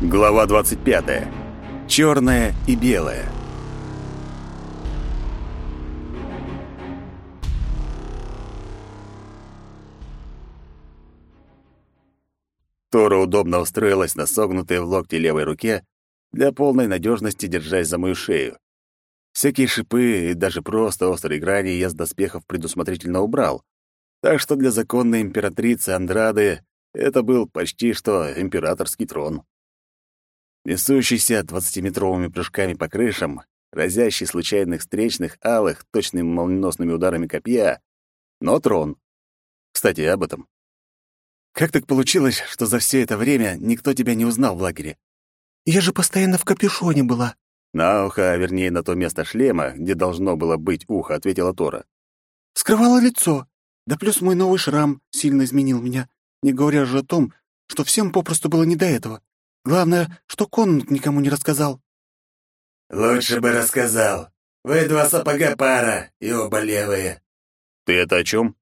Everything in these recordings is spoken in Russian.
Глава 25. Черное и белое. Тора удобно устроилась на согнутой в локте левой руке, для полной надежности держась за мою шею. Всякие шипы и даже просто острые грани я с доспехов предусмотрительно убрал, так что для законной императрицы Андрады это был почти что императорский трон. Несущийся двадцатиметровыми прыжками по крышам, разящий случайных встречных алых точными молниеносными ударами копья, но трон. Кстати, об этом. Как так получилось, что за все это время никто тебя не узнал в лагере? Я же постоянно в капюшоне была. На ухо, а вернее, на то место шлема, где должно было быть ухо, ответила Тора. Скрывала лицо. Да плюс мой новый шрам сильно изменил меня, не говоря же о том, что всем попросту было не до этого. Главное, что конунг никому не рассказал. «Лучше бы рассказал. Вы два сапога пара, и оба левые». «Ты это о чем?»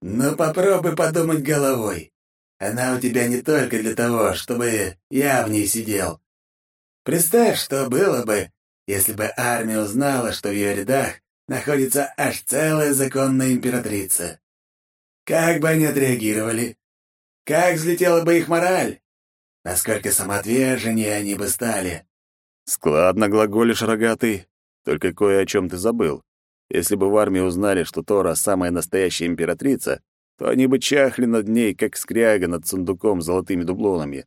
«Ну, попробуй подумать головой. Она у тебя не только для того, чтобы я в ней сидел. Представь, что было бы, если бы армия узнала, что в ее рядах находится аж целая законная императрица. Как бы они отреагировали? Как взлетела бы их мораль? Насколько самоотверженнее они бы стали? Складно глаголишь, рогатый. Только кое о чем ты забыл. Если бы в армии узнали, что Тора — самая настоящая императрица, то они бы чахли над ней, как скряга над сундуком с золотыми дублонами.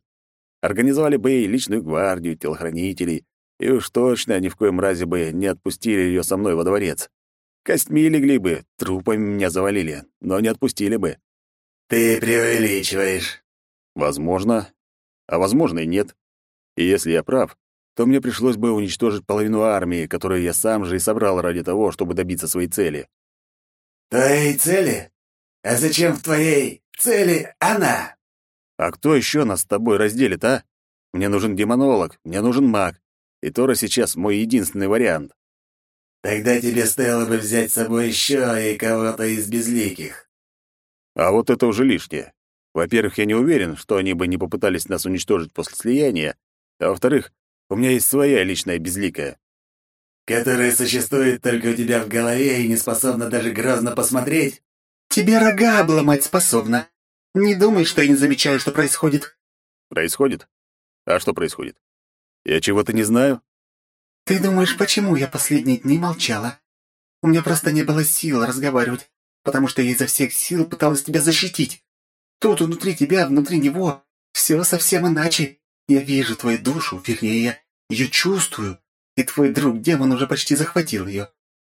Организовали бы ей личную гвардию, телохранителей, и уж точно ни в коем разе бы не отпустили ее со мной во дворец. Костьми легли бы, трупами меня завалили, но не отпустили бы. «Ты преувеличиваешь». «Возможно. А возможно и нет. И если я прав, то мне пришлось бы уничтожить половину армии, которую я сам же и собрал ради того, чтобы добиться своей цели». «Твоей цели? А зачем в твоей цели она? А кто еще нас с тобой разделит, а? Мне нужен демонолог, мне нужен маг. И Тора сейчас мой единственный вариант. Тогда тебе стоило бы взять с собой еще и кого-то из безликих. А вот это уже лишнее. Во-первых, я не уверен, что они бы не попытались нас уничтожить после слияния, а во-вторых, у меня есть своя личная безликая. Которая существует только у тебя в голове и не способна даже грозно посмотреть? Тебе рога обломать способна. Не думай, что я не замечаю, что происходит. Происходит? А что происходит? Я чего-то не знаю? Ты думаешь, почему я последние дни молчала? У меня просто не было сил разговаривать, потому что я изо всех сил пыталась тебя защитить. Тут внутри тебя, внутри него, все совсем иначе. Я вижу твою душу, вернее, я ее чувствую, и твой друг-демон уже почти захватил ее.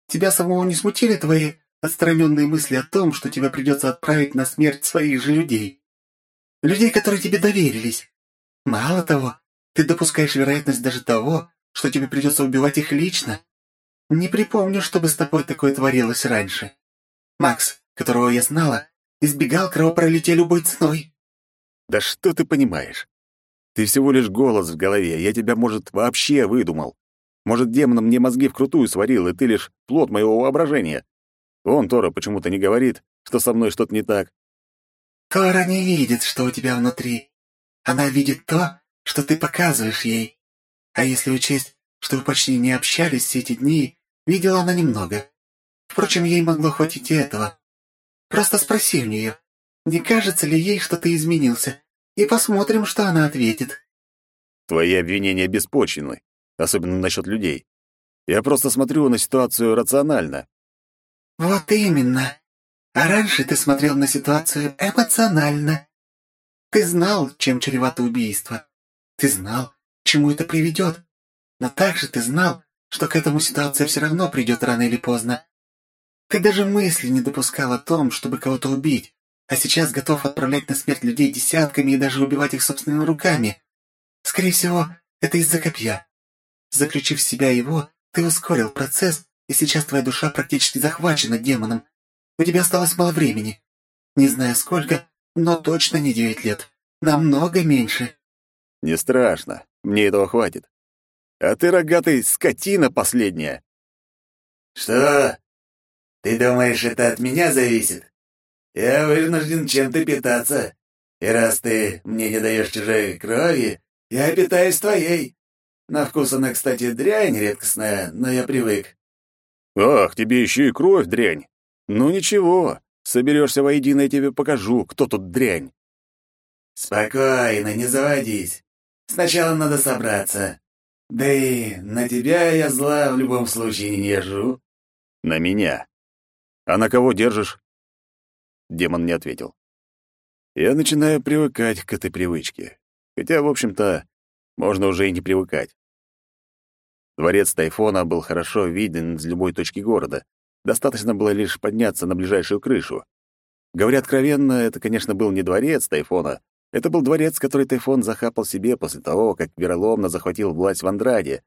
Тебя самого не смутили твои отстраненные мысли о том, что тебе придется отправить на смерть своих же людей. Людей, которые тебе доверились. Мало того, ты допускаешь вероятность даже того, что тебе придется убивать их лично. Не припомню, чтобы с тобой такое творилось раньше. Макс, которого я знала, избегал кровопролития любой ценой. Да что ты понимаешь? Ты всего лишь голос в голове, я тебя, может, вообще выдумал. Может, демон мне мозги вкрутую сварил, и ты лишь плод моего воображения. Он, Тора, почему-то не говорит, что со мной что-то не так. Тора не видит, что у тебя внутри. Она видит то, что ты показываешь ей. А если учесть, что вы почти не общались все эти дни, видела она немного. Впрочем, ей могло хватить и этого. Просто спроси у нее, не кажется ли ей, что ты изменился, и посмотрим, что она ответит. Твои обвинения беспочвенны, особенно насчет людей. Я просто смотрю на ситуацию рационально. Вот именно. А раньше ты смотрел на ситуацию эмоционально. Ты знал, чем чревато убийство. Ты знал, к чему это приведет. Но также ты знал, что к этому ситуация все равно придет рано или поздно. Ты даже мысли не допускал о том, чтобы кого-то убить, а сейчас готов отправлять на смерть людей десятками и даже убивать их собственными руками. Скорее всего, это из-за копья. Заключив в себя его, ты ускорил процесс и сейчас твоя душа практически захвачена демоном. У тебя осталось мало времени. Не знаю сколько, но точно не девять лет. Намного меньше». «Не страшно. Мне этого хватит. А ты, рогатый, скотина последняя». «Что? Ты думаешь, это от меня зависит? Я вынужден чем-то питаться. И раз ты мне не даешь чужой крови, Я питаюсь твоей. На вкус она, кстати, дрянь редкостная, но я привык. Ах, тебе еще и кровь дрянь. Ну ничего, соберешься воедино, я тебе покажу, кто тут дрянь. Спокойно, не заводись. Сначала надо собраться. Да и на тебя я зла в любом случае не держу. На меня. А на кого держишь? Демон не ответил. Я начинаю привыкать к этой привычке. Хотя, в общем-то, можно уже и не привыкать. Дворец Тайфона был хорошо виден из любой точки города. Достаточно было лишь подняться на ближайшую крышу. Говоря откровенно, это, конечно, был не дворец Тайфона. Это был дворец, который Тайфон захапал себе после того, как вероломно захватил власть в Андраде.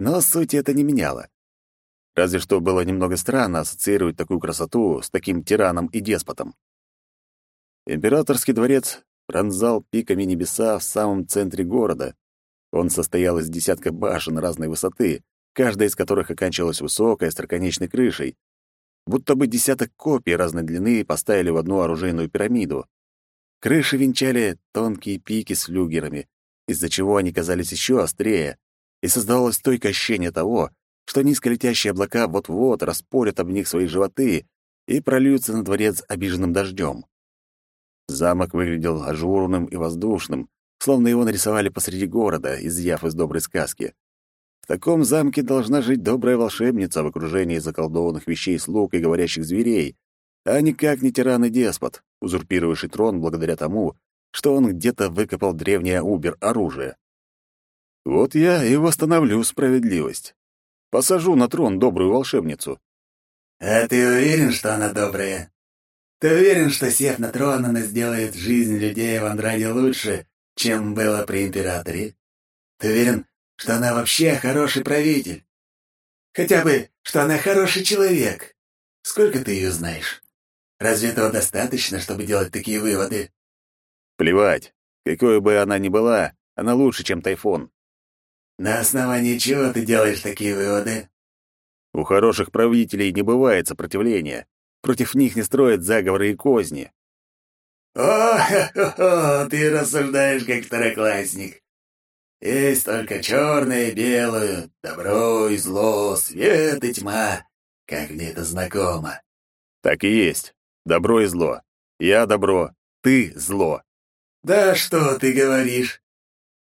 Но сути это не меняло. Разве что было немного странно ассоциировать такую красоту с таким тираном и деспотом. Императорский дворец пронзал пиками небеса в самом центре города, он состоял из десятка башен разной высоты, каждая из которых оканчивалась высокой остроконечной крышей. Будто бы десяток копий разной длины поставили в одну оружейную пирамиду. Крыши венчали тонкие пики с флюгерами, из-за чего они казались еще острее, и создавалось стойкое ощущение того, что низколетящие облака вот-вот распорят об них свои животы и прольются на дворец обиженным дождем. Замок выглядел ажурным и воздушным, словно его нарисовали посреди города, изъяв из доброй сказки. В таком замке должна жить добрая волшебница в окружении заколдованных вещей слуг и говорящих зверей, а никак не тиран и деспот, узурпировавший трон благодаря тому, что он где-то выкопал древнее убер-оружие. Вот я и восстановлю справедливость. Посажу на трон добрую волшебницу. А ты уверен, что она добрая? Ты уверен, что, сев на трон, она сделает жизнь людей в Андраде лучше, чем было при императоре. Ты уверен, что она вообще хороший правитель? Хотя бы, что она хороший человек. Сколько ты ее знаешь? Разве этого достаточно, чтобы делать такие выводы? Плевать. Какой бы она ни была, она лучше, чем Тайфун. На основании чего ты делаешь такие выводы? У хороших правителей не бывает сопротивления. Против них не строят заговоры и козни. О, хо -хо, ты рассуждаешь как второклассник. Есть только черное и белое, добро и зло, свет и тьма. Как мне это знакомо. Так и есть. Добро и зло. Я добро, ты зло. Да что ты говоришь?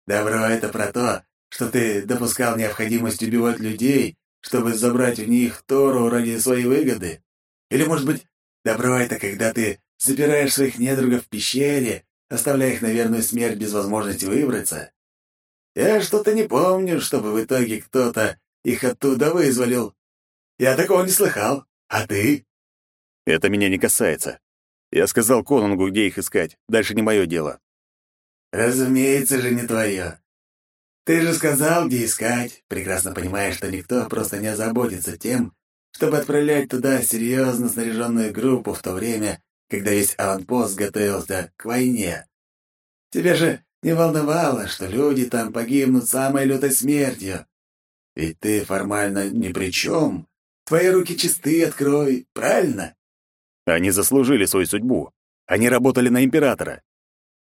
Добро — это про то, что ты допускал необходимость убивать людей, чтобы забрать у них Тору ради своей выгоды? Или, может быть, добро — это когда ты Запираешь своих недругов в пещере, оставляя их на верную смерть без возможности выбраться. Я что-то не помню, чтобы в итоге кто-то их оттуда вызволил. Я такого не слыхал. А ты? Это меня не касается. Я сказал Конунгу, где их искать. Дальше не мое дело. Разумеется же, не твое. Ты же сказал, где искать, прекрасно понимая, что никто просто не озаботится тем, чтобы отправлять туда серьезно снаряженную группу в то время, когда весь аванпост готовился к войне. Тебя же не волновало, что люди там погибнут самой лютой смертью. Ведь ты формально ни при чем. Твои руки чисты, открой, правильно? Они заслужили свою судьбу. Они работали на императора.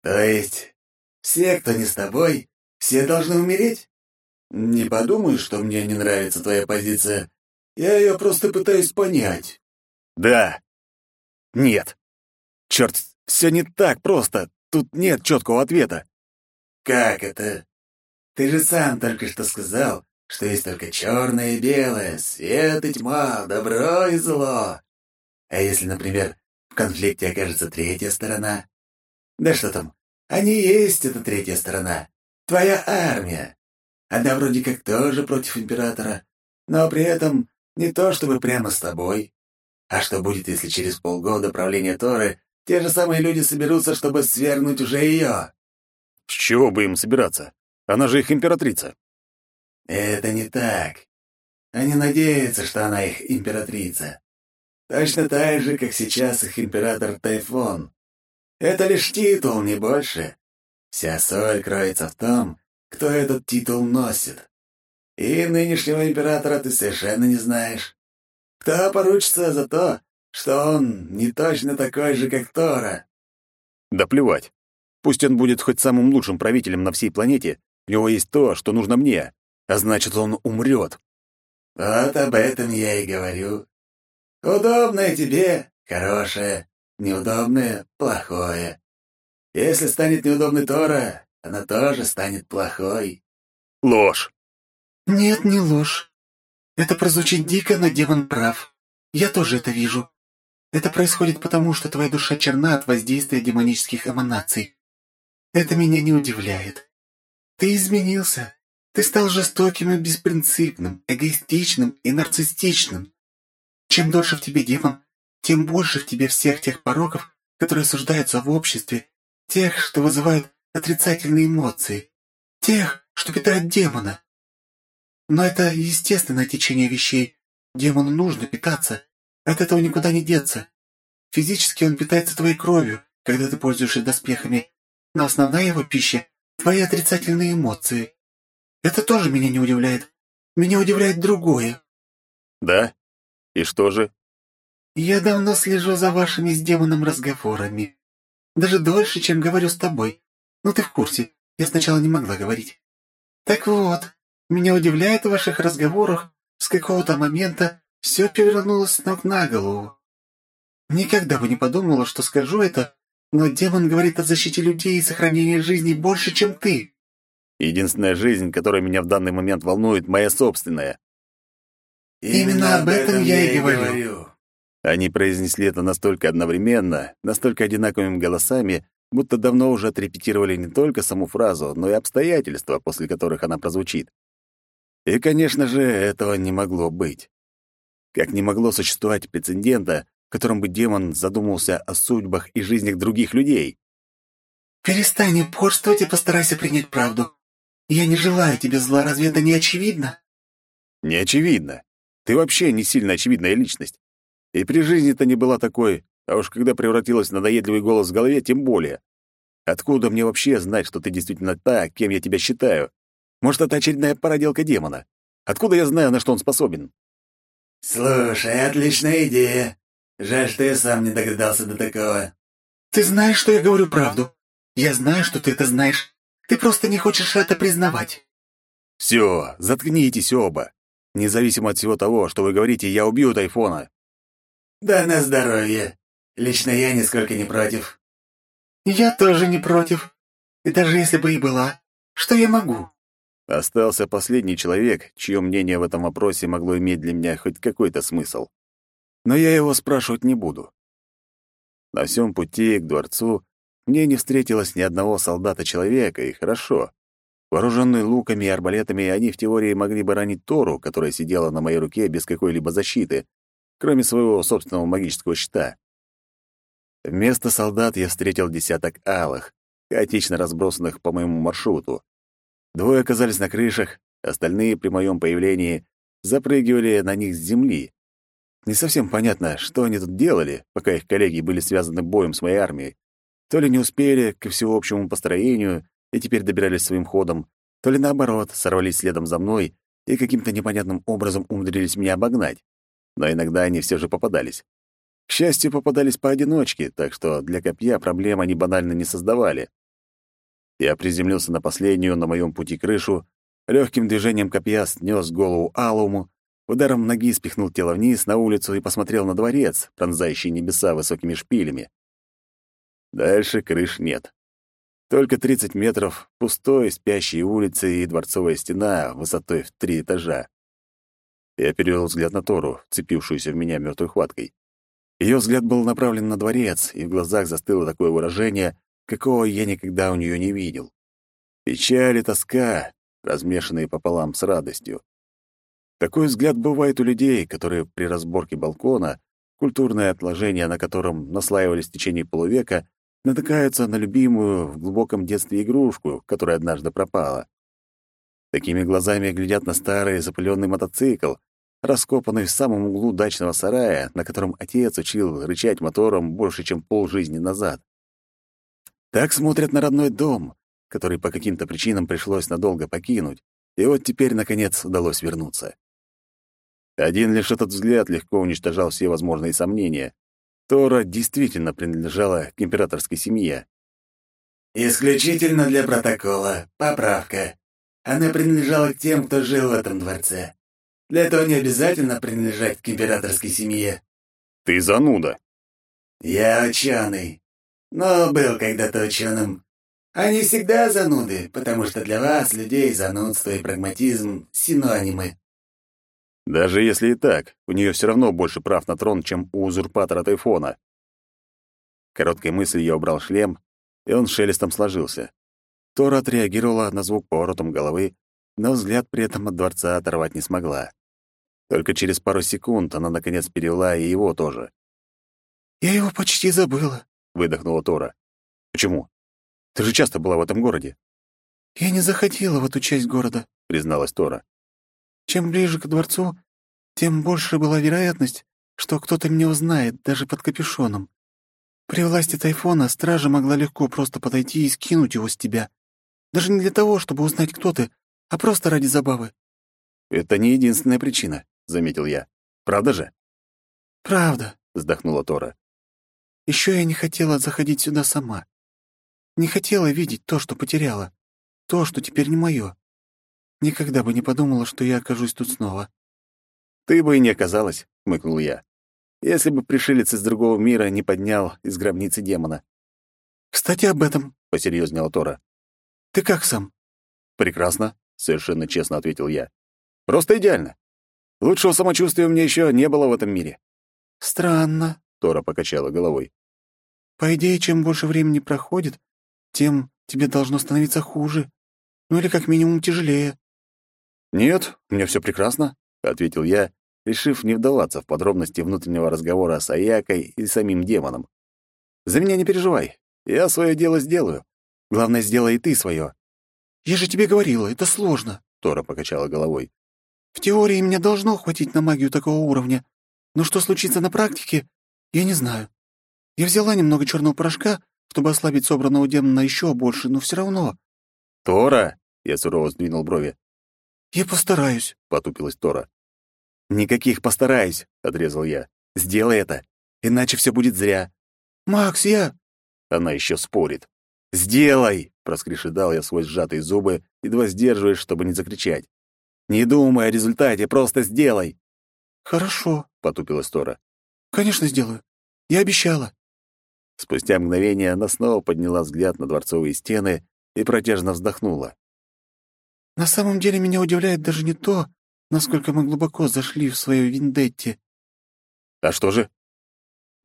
То есть все, кто не с тобой, все должны умереть? Не подумай, что мне не нравится твоя позиция. Я ее просто пытаюсь понять. Да. Нет. Черт, все не так просто. Тут нет четкого ответа. Как это? Ты же сам только что сказал, что есть только черное и белое, свет и тьма, добро и зло. А если, например, в конфликте окажется третья сторона? Да что там, они есть, эта третья сторона. Твоя армия. Она вроде как тоже против императора, но при этом не то чтобы прямо с тобой. А что будет, если через полгода правления Торы те же самые люди соберутся, чтобы свергнуть уже ее. С чего бы им собираться? Она же их императрица. Это не так. Они надеются, что она их императрица. Точно так же, как сейчас их император Тайфун. Это лишь титул, не больше. Вся соль кроется в том, кто этот титул носит. И нынешнего императора ты совершенно не знаешь. Кто поручится за то, что он не точно такой же, как Тора. Да плевать. Пусть он будет хоть самым лучшим правителем на всей планете, У него есть то, что нужно мне, а значит, он умрет. Вот об этом я и говорю. Удобное тебе — хорошее, неудобное — плохое. Если станет неудобной Тора, она тоже станет плохой. Ложь. Нет, не ложь. Это прозвучит дико, но демон прав. Я тоже это вижу. Это происходит потому, что твоя душа черна от воздействия демонических эманаций. Это меня не удивляет. Ты изменился. Ты стал жестоким и беспринципным, эгоистичным и нарциссичным. Чем дольше в тебе демон, тем больше в тебе всех тех пороков, которые осуждаются в обществе, тех, что вызывают отрицательные эмоции, тех, что питают демона. Но это естественное течение вещей. Демону нужно питаться. От этого никуда не деться. Физически он питается твоей кровью, когда ты пользуешься доспехами, но основная его пища — твои отрицательные эмоции. Это тоже меня не удивляет. Меня удивляет другое. Да? И что же? Я давно слежу за вашими с демоном разговорами. Даже дольше, чем говорю с тобой. Ну, ты в курсе. Я сначала не могла говорить. Так вот, меня удивляет в ваших разговорах, с какого-то момента все перевернулось с ног на голову. Никогда бы не подумала, что скажу это, но демон говорит о защите людей и сохранении жизни больше, чем ты. Единственная жизнь, которая меня в данный момент волнует, моя собственная. Именно об этом я и говорю. Они произнесли это настолько одновременно, настолько одинаковыми голосами, будто давно уже отрепетировали не только саму фразу, но и обстоятельства, после которых она прозвучит. И, конечно же, этого не могло быть. Как не могло существовать прецедента, в котором бы демон задумался о судьбах и жизнях других людей. «Перестань упорствовать и постарайся принять правду. Я не желаю тебе зла, разве это не очевидно?» «Не очевидно. Ты вообще не сильно очевидная личность. И при жизни-то не была такой, а уж когда превратилась в надоедливый голос в голове, тем более. Откуда мне вообще знать, что ты действительно та, кем я тебя считаю? Может, это очередная породелка демона? Откуда я знаю, на что он способен?» «Слушай, отличная идея. Жаль, что я сам не догадался до такого». «Ты знаешь, что я говорю правду. Я знаю, что ты это знаешь. Ты просто не хочешь это признавать». «Все, заткнитесь оба. Независимо от всего того, что вы говорите, я убью Тайфона». «Да на здоровье. Лично я нисколько не против». «Я тоже не против. И даже если бы и была, что я могу?» Остался последний человек, чье мнение в этом вопросе могло иметь для меня хоть какой-то смысл. Но я его спрашивать не буду. На всем пути к дворцу мне не встретилось ни одного солдата-человека, и хорошо. Вооруженные луками и арбалетами, они в теории могли бы ранить Тору, которая сидела на моей руке без какой-либо защиты, кроме своего собственного магического щита. Вместо солдат я встретил десяток алых, хаотично разбросанных по моему маршруту. Двое оказались на крышах, остальные при моем появлении запрыгивали на них с земли. Не совсем понятно, что они тут делали, пока их коллеги были связаны боем с моей армией. То ли не успели к всеобщему построению и теперь добирались своим ходом, то ли наоборот, сорвались следом за мной и каким-то непонятным образом умудрились меня обогнать. Но иногда они все же попадались. К счастью, попадались поодиночке, так что для копья проблем они банально не создавали. Я приземлился на последнюю на моем пути крышу, легким движением копья снес голову Алуму, ударом ноги спихнул тело вниз на улицу и посмотрел на дворец, пронзающий небеса высокими шпилями. Дальше крыш нет. Только 30 метров пустой, спящей улицы и дворцовая стена высотой в три этажа. Я перевел взгляд на Тору, вцепившуюся в меня мертвой хваткой. Ее взгляд был направлен на дворец, и в глазах застыло такое выражение, какого я никогда у нее не видел. Печаль и тоска, размешанные пополам с радостью. Такой взгляд бывает у людей, которые при разборке балкона, культурное отложение на котором наслаивались в течение полувека, натыкаются на любимую в глубоком детстве игрушку, которая однажды пропала. Такими глазами глядят на старый запыленный мотоцикл, раскопанный в самом углу дачного сарая, на котором отец учил рычать мотором больше, чем полжизни назад. Так смотрят на родной дом, который по каким-то причинам пришлось надолго покинуть, и вот теперь, наконец, удалось вернуться. Один лишь этот взгляд легко уничтожал все возможные сомнения. Тора действительно принадлежала к императорской семье. «Исключительно для протокола. Поправка. Она принадлежала к тем, кто жил в этом дворце. Для этого не обязательно принадлежать к императорской семье. Ты зануда. Я ученый, но был когда-то ученым. Они всегда зануды, потому что для вас, людей, занудство и прагматизм — синонимы. Даже если и так, у нее все равно больше прав на трон, чем у узурпатора Тайфона. Короткой мыслью я убрал шлем, и он шелестом сложился. Тора отреагировала на звук поворотом головы, но взгляд при этом от дворца оторвать не смогла. Только через пару секунд она, наконец, перевела и его тоже. «Я его почти забыла», — выдохнула Тора. «Почему? Ты же часто была в этом городе». «Я не заходила в эту часть города», — призналась Тора. «Чем ближе к дворцу, тем больше была вероятность, что кто-то меня узнает, даже под капюшоном. При власти Тайфона стража могла легко просто подойти и скинуть его с тебя. Даже не для того, чтобы узнать, кто ты, а просто ради забавы. «Это не единственная причина», — заметил я. «Правда же?» «Правда», — вздохнула Тора. Еще я не хотела заходить сюда сама. Не хотела видеть то, что потеряла. То, что теперь не мое. Никогда бы не подумала, что я окажусь тут снова». «Ты бы и не оказалась», — хмыкнул я если бы пришелец из другого мира не поднял из гробницы демона. «Кстати, об этом», — посерьезнела Тора. «Ты как сам?» «Прекрасно», — совершенно честно ответил я. «Просто идеально. Лучшего самочувствия у меня еще не было в этом мире». «Странно», — Тора покачала головой. «По идее, чем больше времени проходит, тем тебе должно становиться хуже. Ну или как минимум тяжелее». «Нет, меня все прекрасно», — ответил я решив не вдаваться в подробности внутреннего разговора с Аякой и самим демоном. «За меня не переживай. Я свое дело сделаю. Главное, сделай и ты свое». «Я же тебе говорила, это сложно», — Тора покачала головой. «В теории меня должно хватить на магию такого уровня, но что случится на практике, я не знаю. Я взяла немного черного порошка, чтобы ослабить собранного демона еще больше, но все равно...» «Тора!» — я сурово сдвинул брови. «Я постараюсь», — потупилась Тора. «Никаких постараюсь», — отрезал я. «Сделай это, иначе все будет зря». «Макс, я...» Она еще спорит. «Сделай!» — проскрешедал я сквозь сжатые зубы, едва сдерживаясь, чтобы не закричать. «Не думай о результате, просто сделай!» «Хорошо», — потупилась Тора. «Конечно сделаю. Я обещала». Спустя мгновение она снова подняла взгляд на дворцовые стены и протяжно вздохнула. «На самом деле меня удивляет даже не то, насколько мы глубоко зашли в свою виндетте. А что же?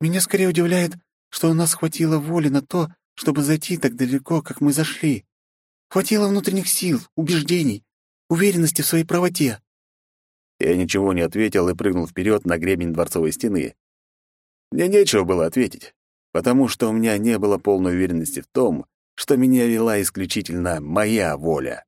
Меня скорее удивляет, что у нас хватило воли на то, чтобы зайти так далеко, как мы зашли. Хватило внутренних сил, убеждений, уверенности в своей правоте. Я ничего не ответил и прыгнул вперед на гребень дворцовой стены. Мне нечего было ответить, потому что у меня не было полной уверенности в том, что меня вела исключительно моя воля.